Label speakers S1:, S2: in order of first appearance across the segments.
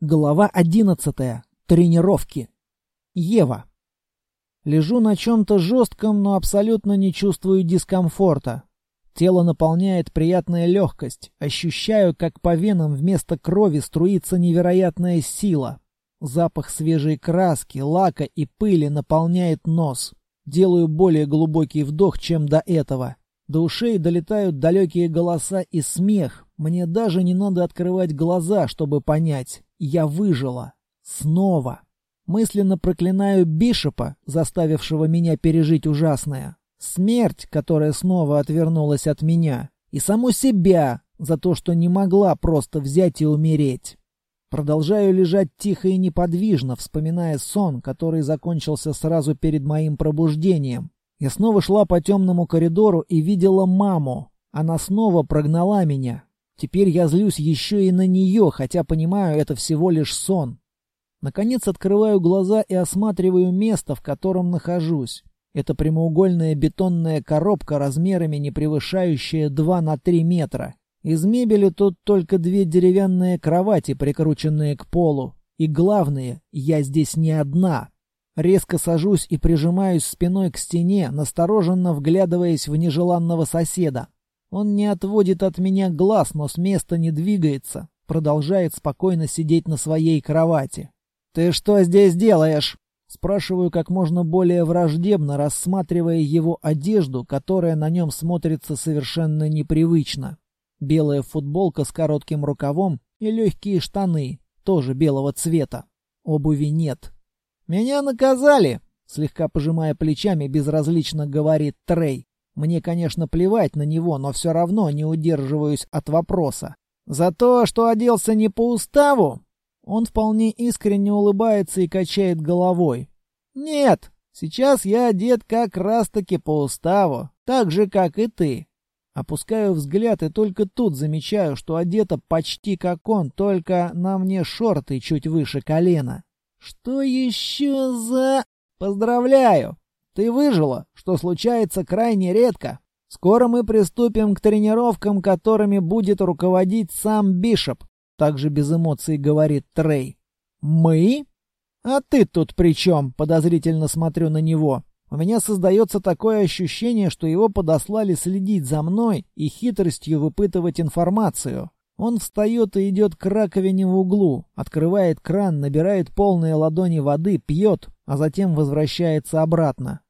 S1: Глава одиннадцатая. Тренировки. Ева. Лежу на чем-то жестком, но абсолютно не чувствую дискомфорта. Тело наполняет приятная легкость. Ощущаю, как по венам вместо крови струится невероятная сила. Запах свежей краски, лака и пыли наполняет нос. Делаю более глубокий вдох, чем до этого. До ушей долетают далекие голоса и смех. Мне даже не надо открывать глаза, чтобы понять. Я выжила. Снова. Мысленно проклинаю Бишопа, заставившего меня пережить ужасное. Смерть, которая снова отвернулась от меня. И саму себя за то, что не могла просто взять и умереть. Продолжаю лежать тихо и неподвижно, вспоминая сон, который закончился сразу перед моим пробуждением. Я снова шла по темному коридору и видела маму. Она снова прогнала меня. Теперь я злюсь еще и на нее, хотя понимаю, это всего лишь сон. Наконец открываю глаза и осматриваю место, в котором нахожусь. Это прямоугольная бетонная коробка размерами не превышающая 2 на 3 метра. Из мебели тут только две деревянные кровати, прикрученные к полу. И главное, я здесь не одна. Резко сажусь и прижимаюсь спиной к стене, настороженно вглядываясь в нежеланного соседа. Он не отводит от меня глаз, но с места не двигается, продолжает спокойно сидеть на своей кровати. «Ты что здесь делаешь?» Спрашиваю как можно более враждебно, рассматривая его одежду, которая на нем смотрится совершенно непривычно. Белая футболка с коротким рукавом и легкие штаны, тоже белого цвета. Обуви нет. «Меня наказали!» Слегка пожимая плечами, безразлично говорит Трей. Мне, конечно, плевать на него, но все равно не удерживаюсь от вопроса. За то, что оделся не по уставу? Он вполне искренне улыбается и качает головой. Нет, сейчас я одет как раз-таки по уставу, так же, как и ты. Опускаю взгляд и только тут замечаю, что одета почти как он, только на мне шорты чуть выше колена. Что еще за... Поздравляю! Ты выжила, что случается крайне редко. Скоро мы приступим к тренировкам, которыми будет руководить сам Бишоп. Также без эмоций говорит Трей. Мы? А ты тут при чем? Подозрительно смотрю на него. У меня создается такое ощущение, что его подослали следить за мной и хитростью выпытывать информацию. Он встает и идет к раковине в углу, открывает кран, набирает полные ладони воды, пьет, а затем возвращается обратно.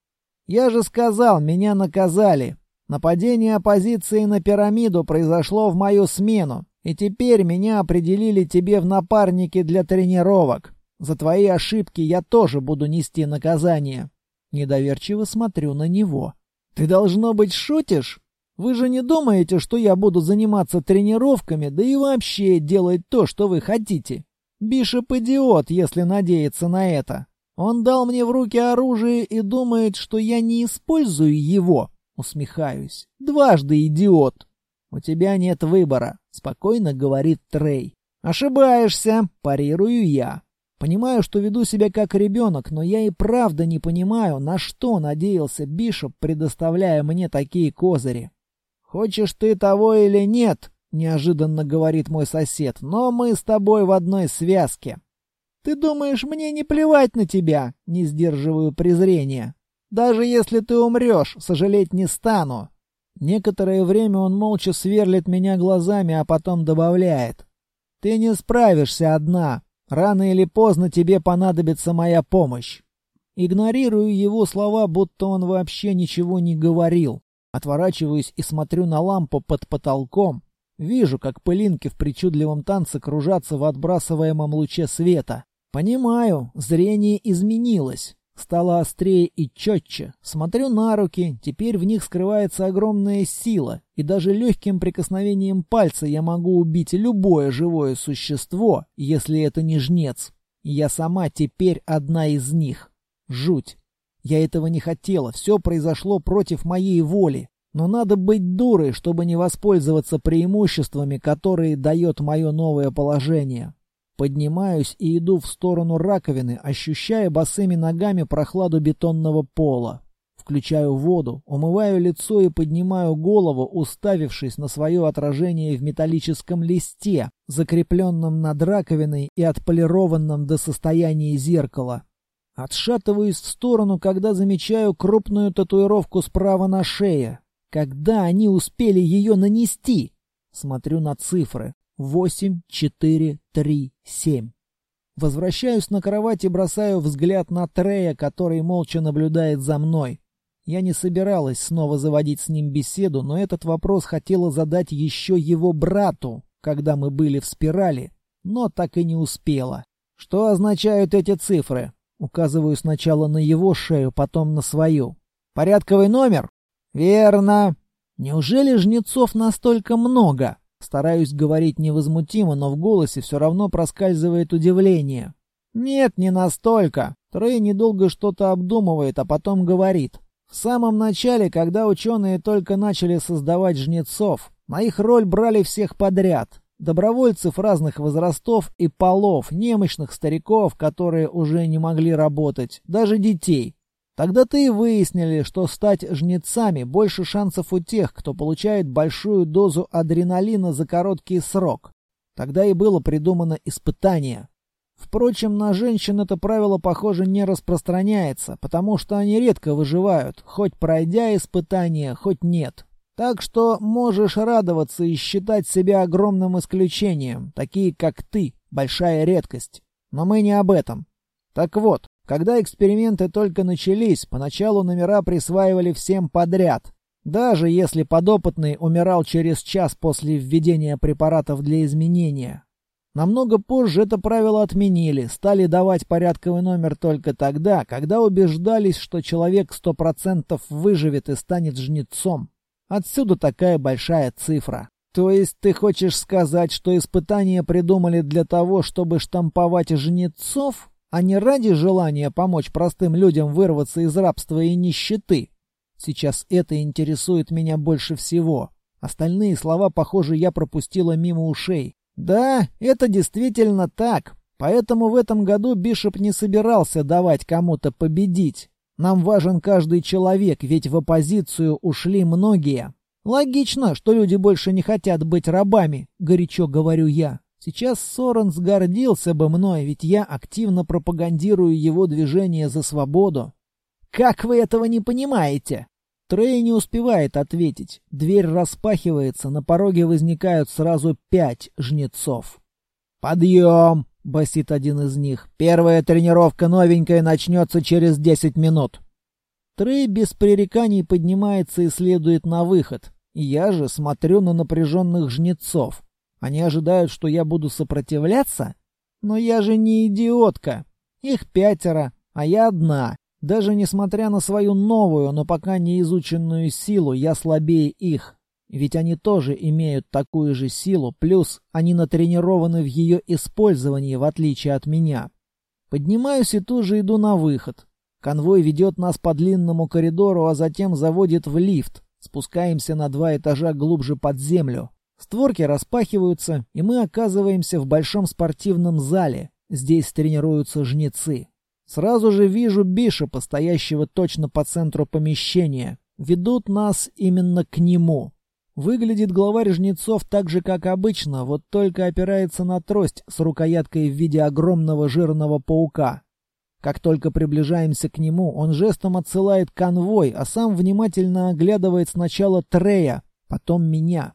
S1: Я же сказал, меня наказали. Нападение оппозиции на пирамиду произошло в мою смену, и теперь меня определили тебе в напарники для тренировок. За твои ошибки я тоже буду нести наказание. Недоверчиво смотрю на него. Ты должно быть шутишь? Вы же не думаете, что я буду заниматься тренировками, да и вообще делать то, что вы хотите? Бишоп идиот, если надеяться на это. Он дал мне в руки оружие и думает, что я не использую его. Усмехаюсь. Дважды идиот. У тебя нет выбора, спокойно говорит Трей. Ошибаешься, парирую я. Понимаю, что веду себя как ребенок, но я и правда не понимаю, на что надеялся Бишоп, предоставляя мне такие козыри. «Хочешь ты того или нет?» — неожиданно говорит мой сосед. «Но мы с тобой в одной связке. Ты думаешь, мне не плевать на тебя? Не сдерживаю презрения. Даже если ты умрешь, сожалеть не стану. Некоторое время он молча сверлит меня глазами, а потом добавляет. Ты не справишься одна. Рано или поздно тебе понадобится моя помощь. Игнорирую его слова, будто он вообще ничего не говорил. Отворачиваюсь и смотрю на лампу под потолком. Вижу, как пылинки в причудливом танце кружатся в отбрасываемом луче света. Понимаю, зрение изменилось. Стало острее и четче. Смотрю на руки, теперь в них скрывается огромная сила, и даже легким прикосновением пальца я могу убить любое живое существо, если это не жнец. Я сама теперь одна из них. Жуть. Я этого не хотела, все произошло против моей воли. Но надо быть дурой, чтобы не воспользоваться преимуществами, которые дает мое новое положение. Поднимаюсь и иду в сторону раковины, ощущая босыми ногами прохладу бетонного пола. Включаю воду, умываю лицо и поднимаю голову, уставившись на свое отражение в металлическом листе, закрепленном над раковиной и отполированном до состояния зеркала. Отшатываюсь в сторону, когда замечаю крупную татуировку справа на шее. Когда они успели ее нанести? Смотрю на цифры. Восемь, четыре, три, семь. Возвращаюсь на кровать и бросаю взгляд на Трея, который молча наблюдает за мной. Я не собиралась снова заводить с ним беседу, но этот вопрос хотела задать еще его брату, когда мы были в спирали, но так и не успела. Что означают эти цифры? Указываю сначала на его шею, потом на свою. Порядковый номер? Верно. Неужели жнецов настолько много? Стараюсь говорить невозмутимо, но в голосе все равно проскальзывает удивление. Нет, не настолько. Трей недолго что-то обдумывает, а потом говорит. В самом начале, когда ученые только начали создавать жнецов, на их роль брали всех подряд. Добровольцев разных возрастов и полов, немощных стариков, которые уже не могли работать, даже детей. Тогда-то и выяснили, что стать жнецами больше шансов у тех, кто получает большую дозу адреналина за короткий срок. Тогда и было придумано испытание. Впрочем, на женщин это правило, похоже, не распространяется, потому что они редко выживают, хоть пройдя испытание, хоть нет. Так что можешь радоваться и считать себя огромным исключением, такие как ты, большая редкость. Но мы не об этом. Так вот, когда эксперименты только начались, поначалу номера присваивали всем подряд. Даже если подопытный умирал через час после введения препаратов для изменения. Намного позже это правило отменили, стали давать порядковый номер только тогда, когда убеждались, что человек сто процентов выживет и станет жнецом. Отсюда такая большая цифра. То есть ты хочешь сказать, что испытания придумали для того, чтобы штамповать жнецов, а не ради желания помочь простым людям вырваться из рабства и нищеты? Сейчас это интересует меня больше всего. Остальные слова, похоже, я пропустила мимо ушей. Да, это действительно так. Поэтому в этом году Бишоп не собирался давать кому-то победить. Нам важен каждый человек, ведь в оппозицию ушли многие. Логично, что люди больше не хотят быть рабами, горячо говорю я. Сейчас Соренс гордился бы мной, ведь я активно пропагандирую его движение за свободу. Как вы этого не понимаете? Трей не успевает ответить. Дверь распахивается, на пороге возникают сразу пять жнецов. «Подъем!» — басит один из них. «Первая тренировка новенькая начнется через десять минут». Трей без пререканий поднимается и следует на выход. Я же смотрю на напряженных жнецов. Они ожидают, что я буду сопротивляться? Но я же не идиотка. Их пятеро, а я одна. Даже несмотря на свою новую, но пока не изученную силу, я слабее их. Ведь они тоже имеют такую же силу, плюс они натренированы в ее использовании, в отличие от меня. Поднимаюсь и тоже иду на выход. Конвой ведет нас по длинному коридору, а затем заводит в лифт. Спускаемся на два этажа глубже под землю. Створки распахиваются, и мы оказываемся в большом спортивном зале. Здесь тренируются жнецы. Сразу же вижу Бишопа, стоящего точно по центру помещения. Ведут нас именно к нему. Выглядит главарь жнецов так же, как обычно, вот только опирается на трость с рукояткой в виде огромного жирного паука. Как только приближаемся к нему, он жестом отсылает конвой, а сам внимательно оглядывает сначала Трея, потом меня.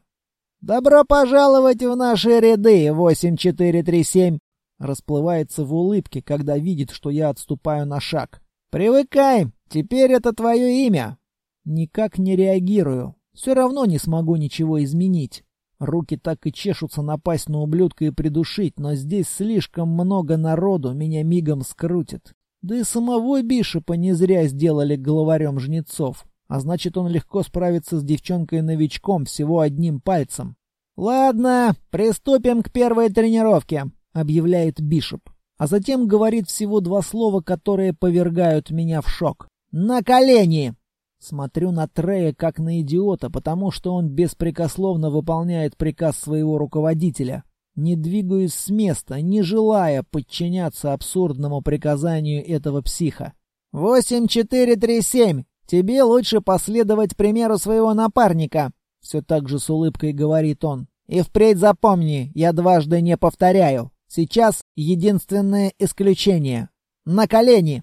S1: «Добро пожаловать в наши ряды, 8437!» Расплывается в улыбке, когда видит, что я отступаю на шаг. «Привыкай! Теперь это твое имя!» Никак не реагирую. Все равно не смогу ничего изменить. Руки так и чешутся напасть на ублюдка и придушить, но здесь слишком много народу, меня мигом скрутит. Да и самого Бишопа не зря сделали главарем жнецов, а значит он легко справится с девчонкой-новичком всего одним пальцем. «Ладно, приступим к первой тренировке объявляет Бишоп, а затем говорит всего два слова, которые повергают меня в шок. «На колени!» Смотрю на Трея как на идиота, потому что он беспрекословно выполняет приказ своего руководителя. Не двигаюсь с места, не желая подчиняться абсурдному приказанию этого психа. «Восемь, четыре, три, семь! «Тебе лучше последовать примеру своего напарника», — все так же с улыбкой говорит он. «И впредь запомни, я дважды не повторяю. Сейчас единственное исключение. На колени!»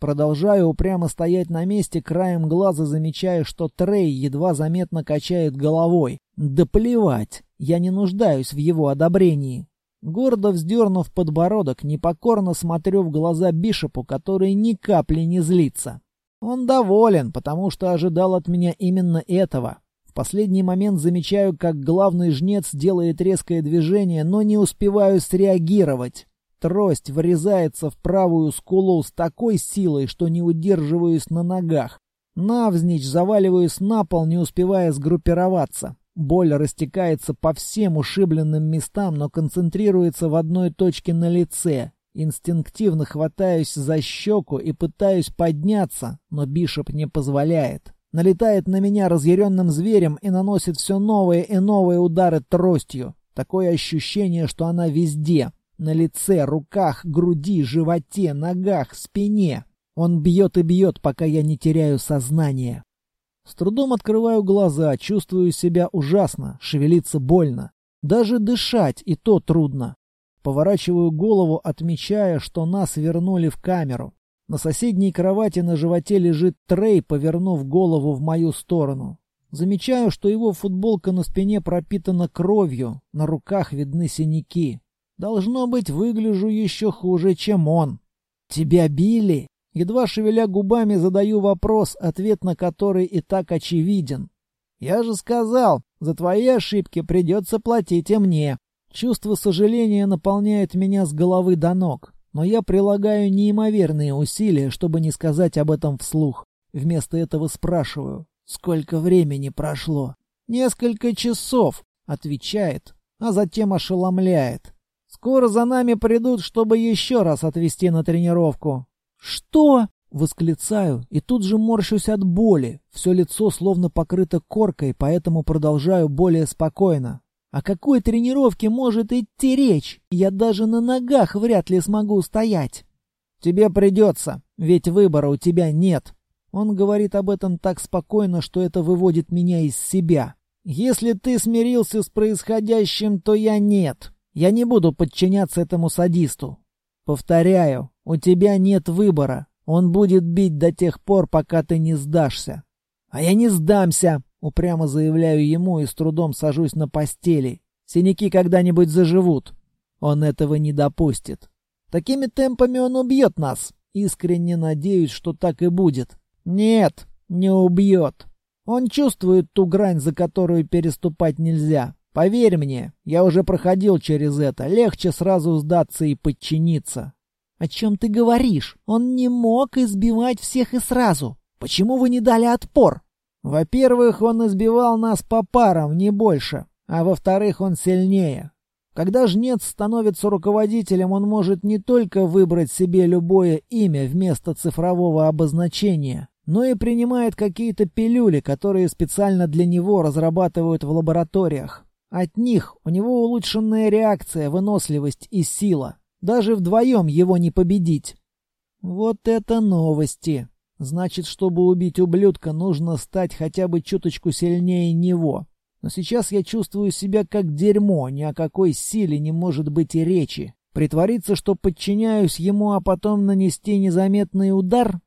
S1: Продолжаю упрямо стоять на месте, краем глаза замечая, что Трей едва заметно качает головой. Да плевать, я не нуждаюсь в его одобрении. Гордо вздернув подбородок, непокорно смотрю в глаза Бишопу, который ни капли не злится. Он доволен, потому что ожидал от меня именно этого. В последний момент замечаю, как главный жнец делает резкое движение, но не успеваю среагировать. Трость врезается в правую скулу с такой силой, что не удерживаюсь на ногах. Навзничь заваливаюсь на пол, не успевая сгруппироваться. Боль растекается по всем ушибленным местам, но концентрируется в одной точке на лице. Инстинктивно хватаюсь за щеку и пытаюсь подняться, но Бишоп не позволяет. Налетает на меня разъяренным зверем и наносит все новые и новые удары тростью. Такое ощущение, что она везде. На лице, руках, груди, животе, ногах, спине. Он бьет и бьет, пока я не теряю сознание. С трудом открываю глаза, чувствую себя ужасно, шевелиться больно. Даже дышать и то трудно. Поворачиваю голову, отмечая, что нас вернули в камеру. На соседней кровати на животе лежит Трей, повернув голову в мою сторону. Замечаю, что его футболка на спине пропитана кровью, на руках видны синяки. Должно быть, выгляжу еще хуже, чем он. «Тебя били?» Едва шевеля губами задаю вопрос, ответ на который и так очевиден. «Я же сказал, за твои ошибки придется платить и мне». Чувство сожаления наполняет меня с головы до ног, но я прилагаю неимоверные усилия, чтобы не сказать об этом вслух. Вместо этого спрашиваю, сколько времени прошло? «Несколько часов», — отвечает, а затем ошеломляет. «Скоро за нами придут, чтобы еще раз отвезти на тренировку». «Что?» — восклицаю, и тут же морщусь от боли. Все лицо словно покрыто коркой, поэтому продолжаю более спокойно. О какой тренировке может идти речь? Я даже на ногах вряд ли смогу стоять. Тебе придется, ведь выбора у тебя нет. Он говорит об этом так спокойно, что это выводит меня из себя. Если ты смирился с происходящим, то я нет. Я не буду подчиняться этому садисту. Повторяю, у тебя нет выбора. Он будет бить до тех пор, пока ты не сдашься. А я не сдамся, Упрямо заявляю ему и с трудом сажусь на постели. Синяки когда-нибудь заживут. Он этого не допустит. Такими темпами он убьет нас. Искренне надеюсь, что так и будет. Нет, не убьет. Он чувствует ту грань, за которую переступать нельзя. Поверь мне, я уже проходил через это. Легче сразу сдаться и подчиниться. О чем ты говоришь? Он не мог избивать всех и сразу. Почему вы не дали отпор? Во-первых, он избивал нас по парам, не больше, а во-вторых, он сильнее. Когда жнец становится руководителем, он может не только выбрать себе любое имя вместо цифрового обозначения, но и принимает какие-то пилюли, которые специально для него разрабатывают в лабораториях. От них у него улучшенная реакция, выносливость и сила. Даже вдвоем его не победить. Вот это новости. Значит, чтобы убить ублюдка, нужно стать хотя бы чуточку сильнее него. Но сейчас я чувствую себя как дерьмо, ни о какой силе не может быть и речи. Притвориться, что подчиняюсь ему, а потом нанести незаметный удар?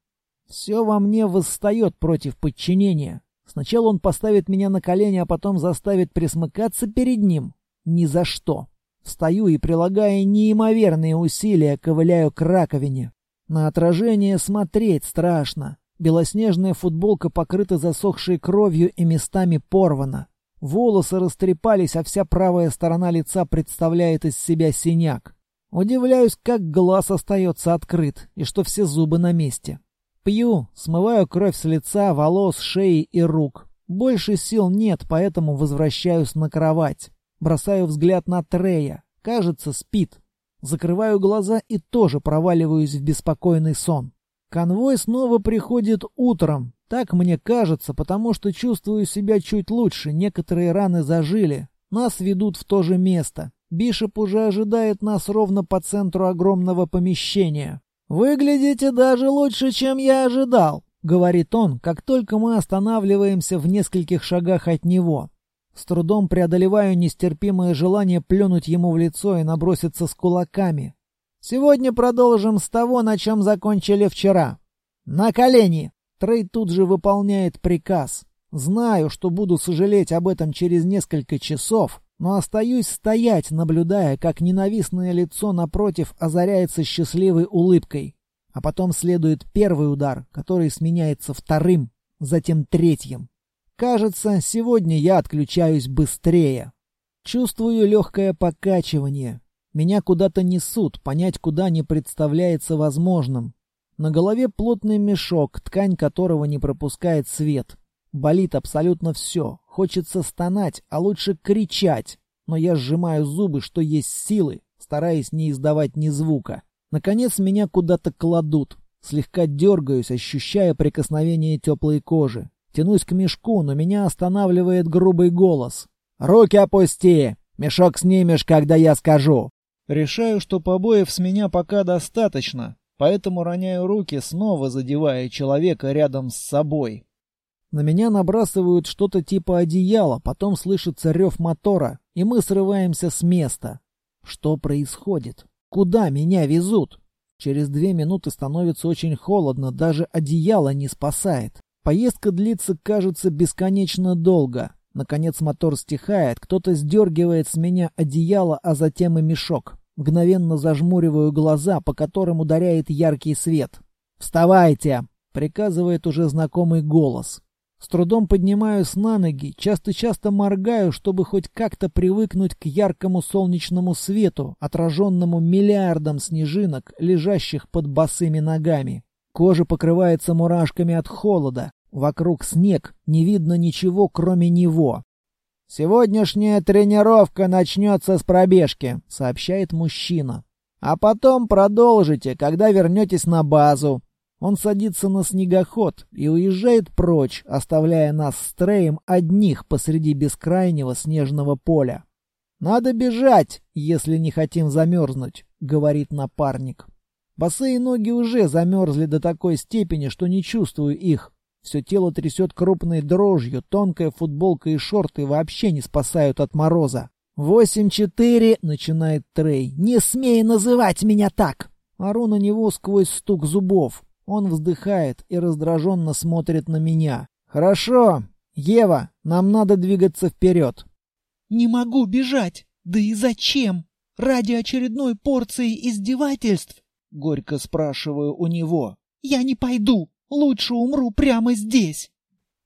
S1: Все во мне восстает против подчинения. Сначала он поставит меня на колени, а потом заставит присмыкаться перед ним. Ни за что. Встаю и, прилагая неимоверные усилия, ковыляю к раковине. На отражение смотреть страшно. Белоснежная футболка покрыта засохшей кровью и местами порвана. Волосы растрепались, а вся правая сторона лица представляет из себя синяк. Удивляюсь, как глаз остается открыт, и что все зубы на месте. Пью, смываю кровь с лица, волос, шеи и рук. Больше сил нет, поэтому возвращаюсь на кровать. Бросаю взгляд на Трея. Кажется, спит. Закрываю глаза и тоже проваливаюсь в беспокойный сон. Конвой снова приходит утром. Так мне кажется, потому что чувствую себя чуть лучше. Некоторые раны зажили. Нас ведут в то же место. Бишоп уже ожидает нас ровно по центру огромного помещения. «Выглядите даже лучше, чем я ожидал», — говорит он, как только мы останавливаемся в нескольких шагах от него. С трудом преодолеваю нестерпимое желание плюнуть ему в лицо и наброситься с кулаками. «Сегодня продолжим с того, на чем закончили вчера. На колени!» Трей тут же выполняет приказ. Знаю, что буду сожалеть об этом через несколько часов, но остаюсь стоять, наблюдая, как ненавистное лицо напротив озаряется счастливой улыбкой. А потом следует первый удар, который сменяется вторым, затем третьим. Кажется, сегодня я отключаюсь быстрее. Чувствую легкое покачивание. Меня куда-то несут, понять куда не представляется возможным. На голове плотный мешок, ткань которого не пропускает свет. Болит абсолютно все. Хочется стонать, а лучше кричать. Но я сжимаю зубы, что есть силы, стараясь не издавать ни звука. Наконец меня куда-то кладут. Слегка дергаюсь, ощущая прикосновение теплой кожи. Тянусь к мешку, но меня останавливает грубый голос. «Руки опусти! Мешок снимешь, когда я скажу!» Решаю, что побоев с меня пока достаточно, поэтому роняю руки, снова задевая человека рядом с собой. На меня набрасывают что-то типа одеяла, потом слышится рев мотора, и мы срываемся с места. Что происходит? Куда меня везут? Через две минуты становится очень холодно, даже одеяло не спасает. Поездка длится, кажется, бесконечно долго. Наконец мотор стихает, кто-то сдергивает с меня одеяло, а затем и мешок. Мгновенно зажмуриваю глаза, по которым ударяет яркий свет. «Вставайте!» — приказывает уже знакомый голос. С трудом поднимаюсь на ноги, часто-часто моргаю, чтобы хоть как-то привыкнуть к яркому солнечному свету, отраженному миллиардом снежинок, лежащих под босыми ногами. Кожа покрывается мурашками от холода. Вокруг снег, не видно ничего, кроме него. «Сегодняшняя тренировка начнется с пробежки», — сообщает мужчина. «А потом продолжите, когда вернетесь на базу». Он садится на снегоход и уезжает прочь, оставляя нас с Треем одних посреди бескрайнего снежного поля. «Надо бежать, если не хотим замерзнуть», — говорит напарник. Босые ноги уже замерзли до такой степени, что не чувствую их. Все тело трясет крупной дрожью, тонкая футболка и шорты вообще не спасают от мороза. «Восемь-четыре!» — начинает Трей. «Не смей называть меня так!» Ору на него сквозь стук зубов. Он вздыхает и раздраженно смотрит на меня. «Хорошо. Ева, нам надо двигаться вперед».
S2: «Не могу бежать. Да и зачем? Ради очередной порции издевательств?»
S1: Горько спрашиваю у него.
S2: «Я не пойду. Лучше умру прямо здесь.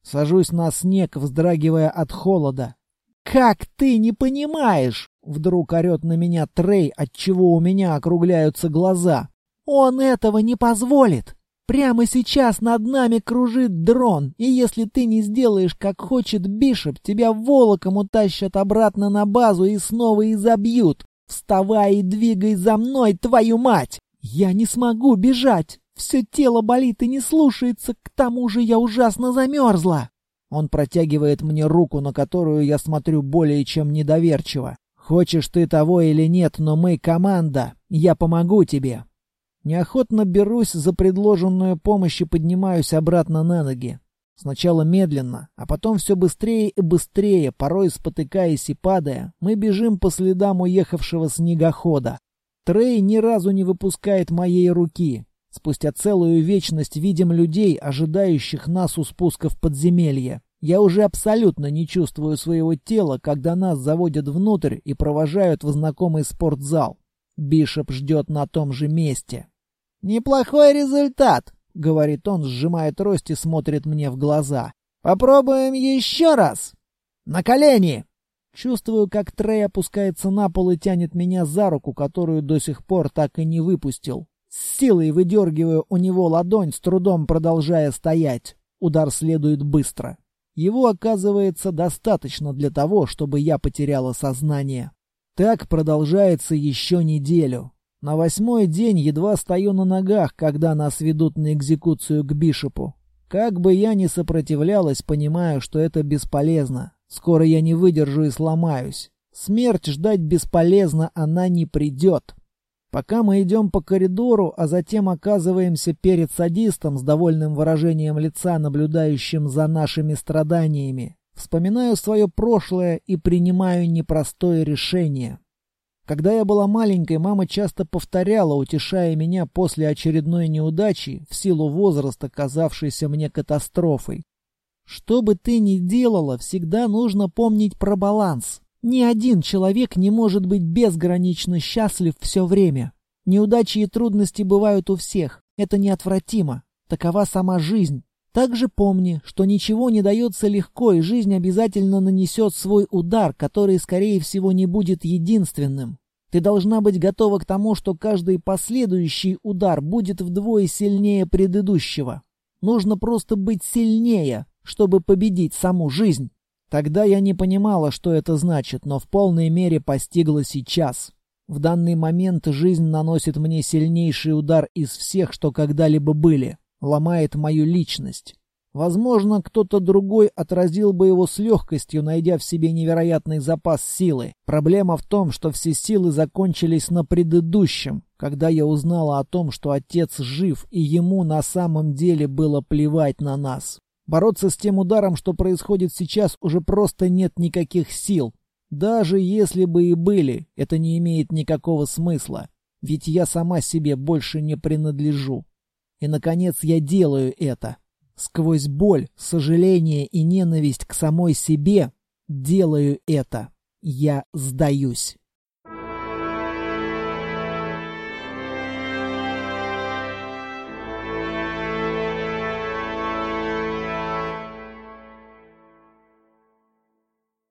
S1: Сажусь на снег, вздрагивая от холода. «Как ты не понимаешь?» Вдруг орет на меня Трей, отчего у меня округляются глаза. «Он этого не позволит! Прямо сейчас над нами кружит дрон, и если ты не сделаешь, как хочет Бишоп, тебя волоком утащат обратно на базу и снова изобьют. Вставай и двигай за мной, твою мать! Я не смогу бежать! Все тело болит и не слушается, к тому же я ужасно замерзла. Он протягивает мне руку, на которую я смотрю более чем недоверчиво. Хочешь ты того или нет, но мы команда. Я помогу тебе. Неохотно берусь за предложенную помощь и поднимаюсь обратно на ноги. Сначала медленно, а потом все быстрее и быстрее, порой спотыкаясь и падая, мы бежим по следам уехавшего снегохода. Трей ни разу не выпускает моей руки, Спустя целую вечность видим людей, ожидающих нас у спуска в подземелье. Я уже абсолютно не чувствую своего тела, когда нас заводят внутрь и провожают в знакомый спортзал. Бишоп ждет на том же месте. «Неплохой результат», — говорит он, сжимая трость и смотрит мне в глаза. «Попробуем еще раз. На колени!» Чувствую, как Трей опускается на пол и тянет меня за руку, которую до сих пор так и не выпустил. С силой выдергиваю у него ладонь, с трудом продолжая стоять. Удар следует быстро. Его оказывается достаточно для того, чтобы я потеряла сознание. Так продолжается еще неделю. На восьмой день едва стою на ногах, когда нас ведут на экзекуцию к Бишопу. Как бы я ни сопротивлялась, понимаю, что это бесполезно. Скоро я не выдержу и сломаюсь. Смерть ждать бесполезно, она не придет. Пока мы идем по коридору, а затем оказываемся перед садистом с довольным выражением лица, наблюдающим за нашими страданиями, вспоминаю свое прошлое и принимаю непростое решение. Когда я была маленькой, мама часто повторяла, утешая меня после очередной неудачи, в силу возраста, казавшейся мне катастрофой. Что бы ты ни делала, всегда нужно помнить про баланс. Ни один человек не может быть безгранично счастлив все время. Неудачи и трудности бывают у всех. Это неотвратимо. Такова сама жизнь. Также помни, что ничего не дается легко, и жизнь обязательно нанесет свой удар, который, скорее всего, не будет единственным. Ты должна быть готова к тому, что каждый последующий удар будет вдвое сильнее предыдущего. Нужно просто быть сильнее, чтобы победить саму жизнь. Тогда я не понимала, что это значит, но в полной мере постигла сейчас. В данный момент жизнь наносит мне сильнейший удар из всех, что когда-либо были ломает мою личность. Возможно, кто-то другой отразил бы его с легкостью, найдя в себе невероятный запас силы. Проблема в том, что все силы закончились на предыдущем, когда я узнала о том, что отец жив, и ему на самом деле было плевать на нас. Бороться с тем ударом, что происходит сейчас, уже просто нет никаких сил. Даже если бы и были, это не имеет никакого смысла. Ведь я сама себе больше не принадлежу. И, наконец, я делаю это. Сквозь боль, сожаление и ненависть к самой себе делаю это. Я сдаюсь.